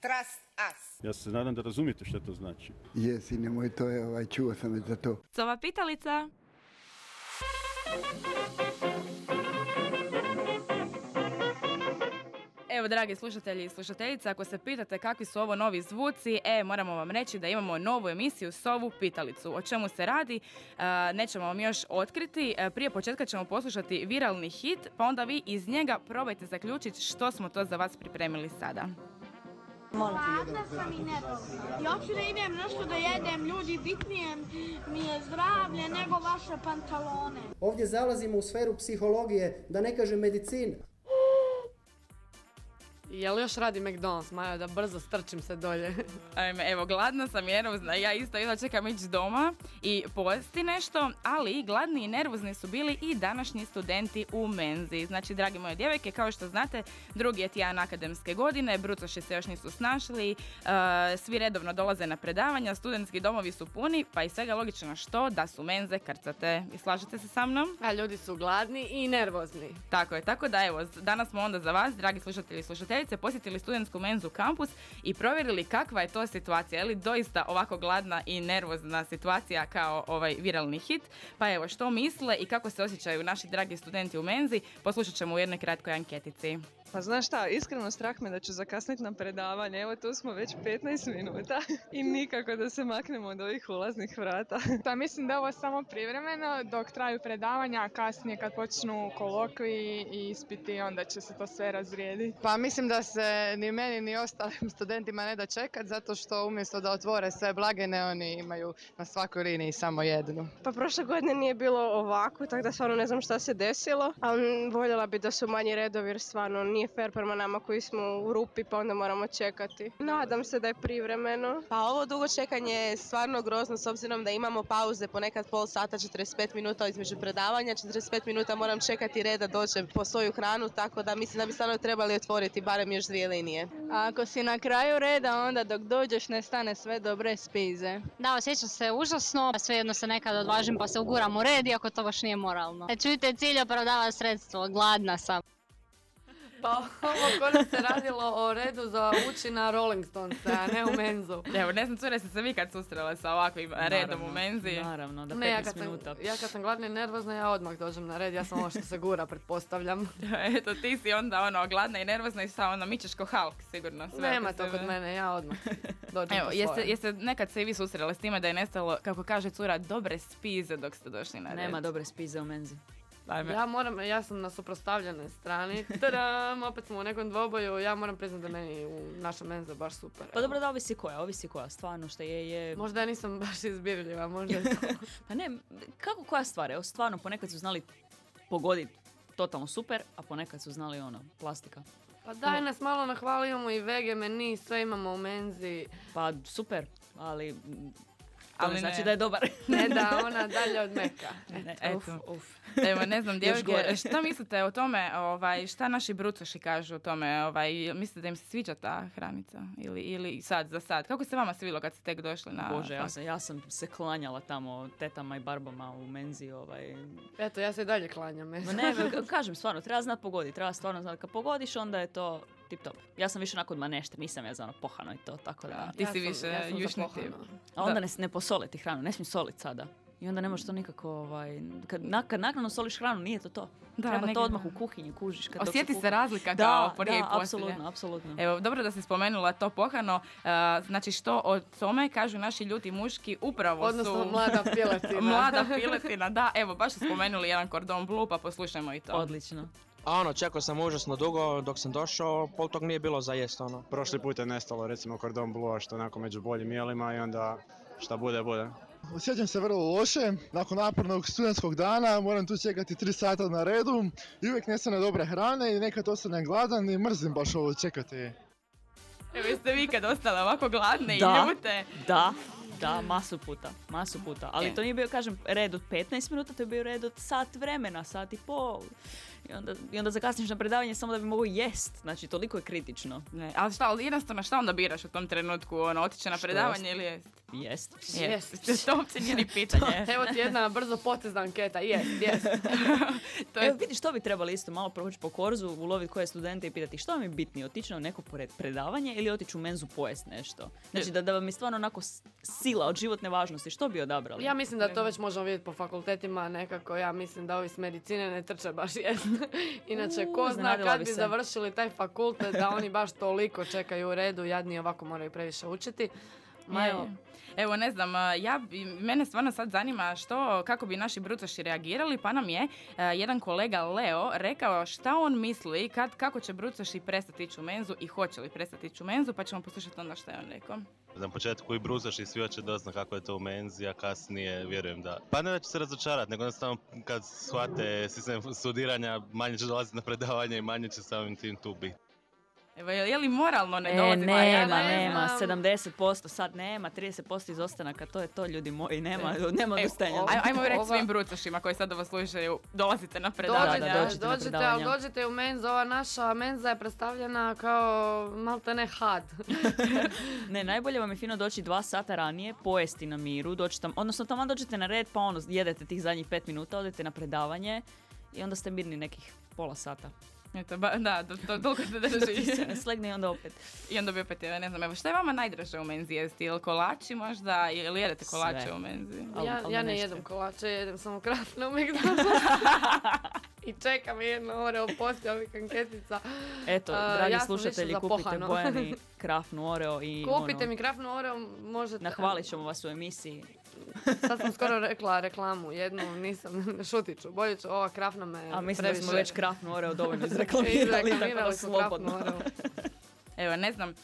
Trust us. Ja se nadam da razumijete što to znači. Jesi, nemoj to, je, ovaj, čuo sam već za to. Sova pitalica. Evo, dragi slušatelji i slušateljice, ako se pitate kakvi su ovo novi zvuci, e, moramo vam reći da imamo novu emisiju Sovu pitalicu. O čemu se radi, e, nećemo vam još otkriti. E, prije početka ćemo poslušati viralni hit, pa onda vi iz njega probajte zaključiti što smo to za vas pripremili sada. Gladna sam i nedovoljna. I hoću da idem nešto da jedem, ljudi, bitnije mi je zdravlje nego vaše pantalone. Ovdje zalazimo u sferu psihologije, da ne kažem medicine. Jel još radi McDonald's, Majo, da brzo strčim se dolje? Ajme, evo, gladna sam i nervozna. Ja isto jedno čekam ići doma i pojesti nešto, ali gladni i nervozni su bili i današnji studenti u menzi. Znači, dragi moje djevojke, kao što znate, drugi je tjedan akademske godine, brucoši se još nisu snašli, uh, svi redovno dolaze na predavanja, studentski domovi su puni, pa i svega logično što da su menze krcate. I slažete se sa mnom? A ljudi su gladni i nervozni. Tako je, tako da evo, danas smo onda za vas, dragi slušatelji i slušateljice, posjetili studentsku menzu kampus i provjerili kakva je to situacija. Je li doista ovako gladna i nervozna situacija kao ovaj viralni hit? Pa evo, što misle i kako se osjećaju naši dragi studenti u menzi, poslušat ćemo u jednoj kratkoj anketici. Pa znaš šta, iskreno strah me da ću zakasniti na predavanje. Evo tu smo već 15 minuta i nikako da se maknemo od ovih ulaznih vrata. Pa mislim da je ovo samo privremeno dok traju predavanja, a kasnije kad počnu kolokvi i ispiti onda će se to sve razrijediti. Pa mislim da se ni meni ni ostalim studentima ne da čekat zato što umjesto da otvore sve blagene oni imaju na svakoj liniji samo jednu. Pa prošle godine nije bilo ovako, tako da stvarno ne znam šta se desilo, ali voljela bi da su manji redovi jer stvarno nije fair prema nama koji smo u rupi pa onda moramo čekati. Nadam se da je privremeno. Pa ovo dugo čekanje je stvarno grozno s obzirom da imamo pauze ponekad pol sata, 45 minuta između predavanja, 45 minuta moram čekati red da dođem po svoju hranu, tako da mislim da bi stvarno trebali otvoriti barem još dvije linije. A ako si na kraju reda, onda dok dođeš ne stane sve dobre spize. Da, osjećam se užasno, svejedno se nekad odvažim pa se uguram u red, iako to baš nije moralno. E, čujte, cilj opravdava sredstvo, gladna sam. Pa ovo kod se radilo o redu za ući na Rolling Stones, a ne u menzu. Evo, ne znam, cure ste se vi kad susrele sa ovakvim redom u menzi. Naravno, da 15 ne, ja kad minuta. Sam, ja kad sam gladna i nervozna, ja odmah dođem na red, ja sam ovo što se gura, pretpostavljam. Eto, ti si onda ono gladna i nervozna i sa ono mičeš ko Hulk, sigurno. Sve Nema to kod mene, ja odmah dođem Evo, jeste, jeste nekad se i vi susreli s time da je nestalo, kako kaže cura, dobre spize dok ste došli na red? Nema dobre spize u menzi. Ajme. Ja moram, ja sam na suprostavljenoj strani. Tadam, opet smo u nekom dvoboju. Ja moram priznati da meni u naša menza baš super. Pa dobro da ovisi koja, ovisi koja, stvarno što je je... Možda ja nisam baš izbirljiva, možda je to. pa ne, kako koja stvar, evo stvarno ponekad su znali pogoditi totalno super, a ponekad su znali ono, plastika. Pa daj nas malo nahvali, imamo i vege meni, sve imamo u menzi. Pa super, ali ali znači ne. da je dobar. ne da, ona dalje od meka. Ne, eto. Uf, uf. Evo, ne znam, djevojke, šta mislite o tome, ovaj, šta naši brucoši kažu o tome, ovaj, mislite da im se sviđa ta hranica ili, ili sad, za sad? Kako se vama svilo kad ste tek došli na... Bože, ja sam, ja sam se klanjala tamo tetama i barbama u menzi, ovaj... Eto, ja se i dalje klanjam. Ma ne, kažem, stvarno, treba znati pogoditi, treba stvarno znati, kad pogodiš, onda je to tip top. Ja sam više onako manešter, nisam ja za ono pohano i to, tako da... Ti si više ja jušni tip. A onda ne, ne posoliti hranu, ne smijem soliti sada. I onda ne možeš to nikako, ovaj, kad, na, kad naknadno soliš hranu, nije to to. Da, Treba negdje, to odmah u kuhinji, kužiš. Kad Osjeti se razlika da, kao prije i da, apsolutno, apsolutno. Evo, dobro da si spomenula to pohano. Uh, znači, što o tome kažu naši ljuti muški upravo Odnosno, su... mlada piletina. mlada piletina, da. Evo, baš su spomenuli jedan kordon blue, pa poslušajmo i to. Odlično. A ono, čekao sam užasno dugo dok sam došao, pol tog nije bilo za jest ono. Prošli put je nestalo recimo kordon blue što onako među boljim jelima i onda šta bude, bude. Osjećam se vrlo loše, nakon napornog studentskog dana moram tu čekati 3 sata na redu i uvijek nestane dobre hrane i nekad ostanem gladan i mrzim baš ovo čekati. Evo jeste vi kad ostale ovako gladne da, i ljute? Da, da, masu puta, masu puta. Ali E. to nije bio, kažem, red od 15 minuta, to je bio red od sat vremena, sat i pol. I onda, i onda zakasniš na predavanje samo da bi mogu jest. Znači, toliko je kritično. Ne, ali šta, ali jednostavno šta onda biraš u tom trenutku? Ono, otići na predavanje ili jest? Jest. Jest. To uopće nije ni pitanje. Evo ti jedna brzo potezna anketa, jest, jest. to Evo vidiš, to bi trebali isto malo proći po korzu, uloviti koje studente i pitati što vam je bitnije, otići na neko pored- predavanje ili otići u menzu pojest nešto. Znači da, da vam je stvarno onako sila od životne važnosti, što bi odabrali? Ja mislim da to već možemo vidjeti po fakultetima nekako. Ja mislim da ovi s medicine ne trče baš jest. Inače, ko zna kad bi bi se. završili taj fakultet da oni baš toliko čekaju u redu, jadni ovako moraju previše učiti. Ma evo, Evo, ne znam, ja, mene stvarno sad zanima što, kako bi naši brucoši reagirali, pa nam je a, jedan kolega Leo rekao šta on misli, kad, kako će brucoši prestati ići u menzu i hoće li prestati ići u menzu, pa ćemo poslušati onda što je on rekao. Na početku i brusaš i svi hoće dozna kako je to u menzi, a kasnije vjerujem da... Pa ne da će se razočarati, nego jednostavno kad shvate sistem studiranja, manje će dolaziti na predavanje i manje će samim tim tu biti. Evo, je, je li moralno ne E, dolaziti? nema, Ja ne nema, znam. 70% sad nema, 30% izostanaka, to je to ljudi moji, nema, nema E, odustajanja. aj- Ajmo reći Ova- svim brucošima koji sad ovo slušaju, dolazite na Da, dođite na dođite, ali dođite u menzu. Ova naša menza je predstavljena kao malte ne had. Ne, najbolje vam je fino doći dva sata ranije, pojesti na miru, doći tam, odnosno tamo dođete na red pa ono, jedete tih zadnjih pet minuta, odete na predavanje i onda ste mirni nekih pola sata. Eto, ba, da, to, to, toliko se drži. slegne i onda opet. I onda bi opet, ne znam, evo, šta je vama najdraže u menzi jesti? Ili kolači možda? Ili jedete kolače Sve. u menzi? Al- ja, al ja da ne nešto. jedem kolače, jedem samo krafne u McDonald's. I čekam jedno oreo poslije ovih anketica. Eto, dragi ja slušatelji, kupite pohano. Bojani krafnu Oreo i Kupite ono, mi krafnu oreo, možete... nahvalit ćemo vas u emisiji. Sad sam skoro rekla reklamu, jednu nisam, šutit ću, bolje ću, ova krafna me A mislim previše... da smo već krafnu Oreo dovoljno izreklamirali, tako da slobodno. Evo, ne znam,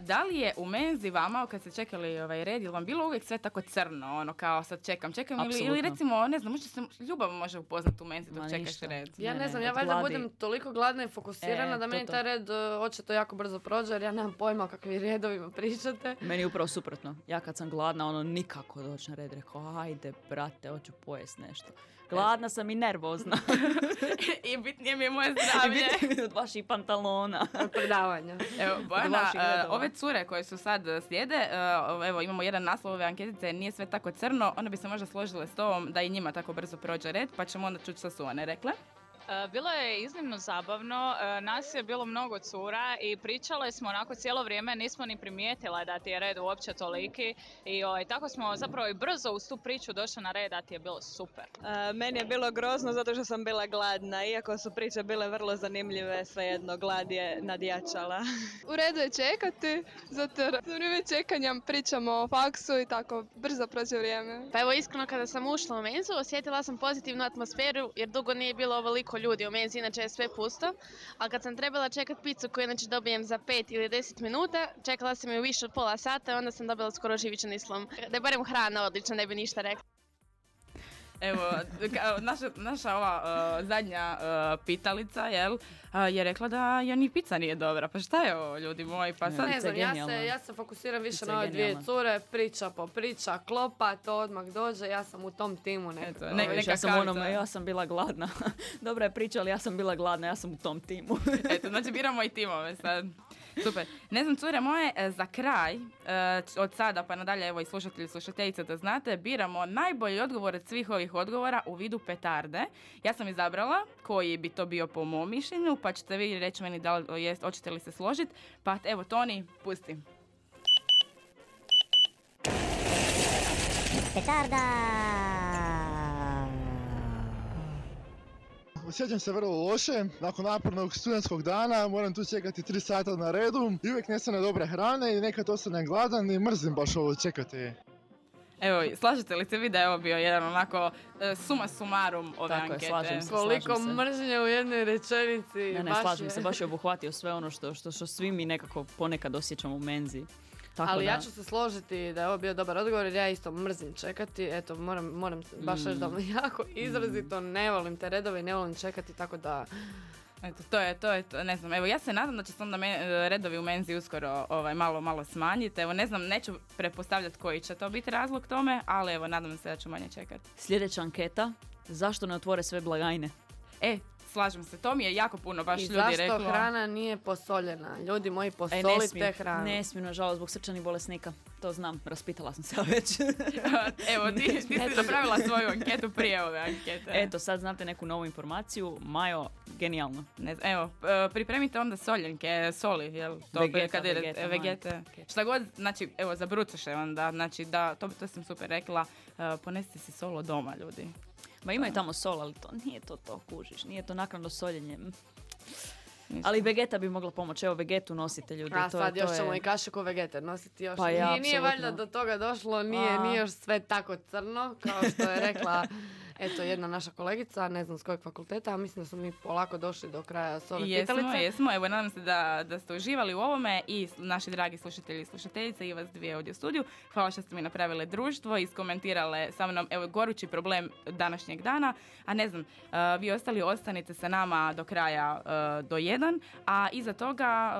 da li je u menzi vama, kad ste čekali ovaj red, je li vam bilo uvijek sve tako crno, ono kao sad čekam, čekam, ili, ili recimo, ne znam, možda se ljubav može upoznati u menzi dok Ma čekaš ništa. red. Ja Ne, ne, ne, znam, ja valjda budem toliko gladna i fokusirana E, da to, meni to. taj red uh, očito jako brzo prođe jer ja nemam pojma o kakvim redovima pričate. Meni je upravo suprotno. Ja kad sam gladna, ono nikako doći na red. Rekao, ajde, brate, hoću pojest nešto. Gladna sam i nervozna. I bitnije mi je moje I zdravlje. vidite mi od vaših pantalona. Od predavanja. Evo, Bojana, redova. ove cure koje su sad e, slijede, e, evo imamo jedan naslov ove anketice, nije sve tako crno, one bi se možda složile s tobom da i njima tako brzo prođe red, pa ćemo onda čuti što su one rekle. E, Bilo je iznimno zabavno, e, nas je bilo mnogo cura i pričale smo onako cijelo vrijeme, nismo ni primijetila da ti je red uopće toliki i ovaj, tako smo zapravo i brzo uz tu priču došli na red da ti je bilo super. E, meni je bilo grozno zato što sam bila gladna, iako su priče bile vrlo zanimljive, svejedno glad je nadjačala. U redu je čekati, zato za vrijeme čekanja pričamo o faksu i tako brzo prođe vrijeme. Pa evo iskreno kada sam ušla u menzu osjetila sam pozitivnu atmosferu jer dugo nije bilo ovoliko ljudi u menzi, inače je sve pusto. A kad sam trebala čekat picu koju inače dobijem za 5 ili 10 minuta, čekala sam ju više od pola sata i onda sam dobila skoro živičan islom. Da je barem hrana odlična, ne bi ništa rekla. Evo, naša, naša ova e, zadnja e, pitalica, jel, a, je rekla da ja ni pizza nije dobra. Pa šta je ovo, ljudi moji? Pa sad... Ne znam, ja se, ja se fokusiram više Pizza na ove dvije cure, priča po priča, klopa, to odmah dođe, ja sam u tom timu nekako. ne- Ne, neka ja sam kavica. ono, ja sam bila gladna. Dobra je priča, ali ja sam bila gladna, ja sam u tom timu. Eto, znači biramo i timove sad. Super. Ne znam, cure moje, e, za kraj, e, od sada pa nadalje, evo i slušatelji slušateljice da znate, biramo najbolji odgovor od svih ovih odgovora u vidu petarde. Ja sam izabrala koji bi to bio po mom mišljenju, pa ćete vi reći meni da li hoćete li se složiti. Pa evo, Toni, pusti. Osjećam se vrlo loše, nakon napornog studentskog dana moram tu čekati 3 sata na redu i uvijek nestane dobre hrane i nekad ostanem gladan i mrzim baš ovo čekati. Evo, slažete li se vi da je ovo bio jedan onako e, suma sumarum ove Tako je, ankete? slažem se. Koliko slažem se. mržnje u jednoj rečenici. Ne, ne, baš slažem je. se, baš je obuhvatio sve ono što, što, što svi mi nekako ponekad osjećamo u menzi. Tako Ali da, ja ću se složiti da je ovo bio dobar odgovor jer ja isto mrzim čekati. Eto, moram, moram baš reći da Mm. me jako izrazito ne volim te redove i ne volim čekati, tako da... Eto, to je, to je, to, ne znam, evo ja se nadam da će se onda me- e, redovi u menzi uskoro ovaj, malo, malo smanjiti, evo ne znam, neću prepostavljati koji će to biti razlog tome, ali evo nadam se da ću manje čekati. Sljedeća anketa, zašto ne otvore sve blagajne? E, slažem se, to mi je jako puno baš I ljudi zašto reklo. hrana nije posoljena? Ljudi moji, E, ne posolite smiju, hranu. ne smiju, nažalost, zbog srčanih bolesnika. To znam, raspitala sam se već. Evo, ti, ti si napravila svoju anketu prije ove ankete. Eto, sad znate neku novu informaciju. Majo, genijalno. Ne znam, evo, e, pripremite onda soljenke, soli, jel? To Vegeta, kad idete- vegeta, e, vegete. Šta god, znači, evo, za brucoše onda, znači, da, to, to sam super rekla, e, ponesite si solo doma, ljudi. Ma imaju tamo sol, ali to nije to to, kužiš. Nije to naknadno soljenje. Ali Vegeta bi mogla pomoći. Evo, Vegetu nosite ljudi. A to, sad to još je- ćemo i kašiku vegete nositi još. Pa ja, nije, nije valjda do toga došlo, nije, A. nije još sve tako crno, kao što je rekla eto jedna naša kolegica, ne znam s kojeg fakulteta, a mislim da smo mi polako došli do kraja s ove Jesmo, pitalice. jesmo. Evo, nadam se da, da ste uživali u ovome i naši dragi slušatelji i slušateljice i vas dvije ovdje u studiju. Hvala što ste mi napravile društvo i iskomentirale sa mnom evo, gorući problem današnjeg dana. A ne znam, uh, vi ostali ostanite sa nama do kraja uh, do jedan, a iza toga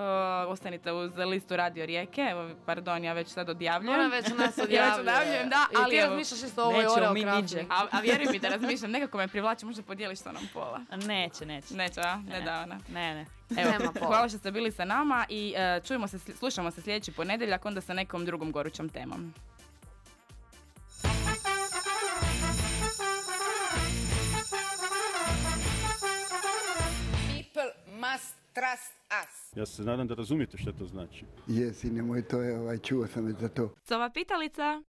uh, ostanite uz listu Radio Rijeke. Evo, pardon, ja već sad odjavljujem. Ona već nas ja odjavljuje. već odjavljujem, da, I ali ti evo, razmišljaš isto ovoj Nećemo Oreo mi niđe. a, a vjeruj mi da razmišljam, nekako me privlači, možda podijeliš to nam pola. Neće, neće. Neće, a? Ne, da, ona. Ne, ne. Evo, Nema pola. hvala što ste bili sa nama i e, čujemo se, slušamo se sljedeći ponedjeljak onda sa nekom drugom gorućom temom. People must trust us. Ja se nadam da razumijete što to znači. Je, sine moj, to je, ovaj, čuo sam već za to. Sova pitalica.